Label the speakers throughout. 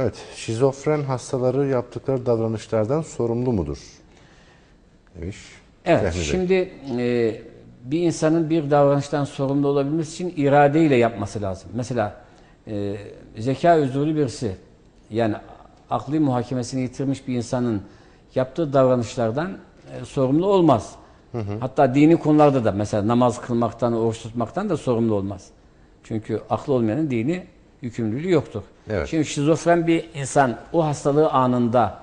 Speaker 1: Evet, şizofren hastaları yaptıkları davranışlardan sorumlu mudur? Demiş.
Speaker 2: Evet,
Speaker 1: Fehmi Bey.
Speaker 2: şimdi e, bir insanın bir davranıştan sorumlu olabilmesi için iradeyle yapması lazım. Mesela e, zeka özürlü birisi, yani akli muhakemesini yitirmiş bir insanın yaptığı davranışlardan e, sorumlu olmaz. Hatta dini konularda da mesela namaz kılmaktan, oruç tutmaktan da sorumlu olmaz. Çünkü aklı olmayanın dini yükümlülüğü yoktur.
Speaker 1: Evet.
Speaker 2: Şimdi şizofren bir insan o hastalığı anında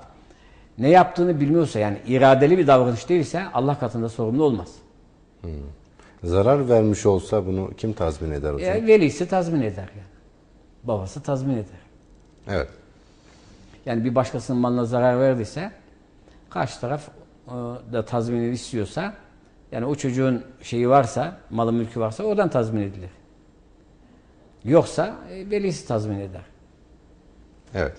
Speaker 2: ne yaptığını bilmiyorsa yani iradeli bir davranış değilse Allah katında sorumlu olmaz.
Speaker 1: Zarar vermiş olsa bunu kim tazmin eder hocam?
Speaker 2: E, velisi tazmin eder yani. Babası tazmin eder.
Speaker 1: Evet.
Speaker 2: Yani bir başkasının malına zarar verdiyse karşı taraf e, da tazminini istiyorsa yani o çocuğun şeyi varsa, malı mülkü varsa oradan tazmin edilir. Yoksa e, velisi tazmin eder.
Speaker 1: Evet.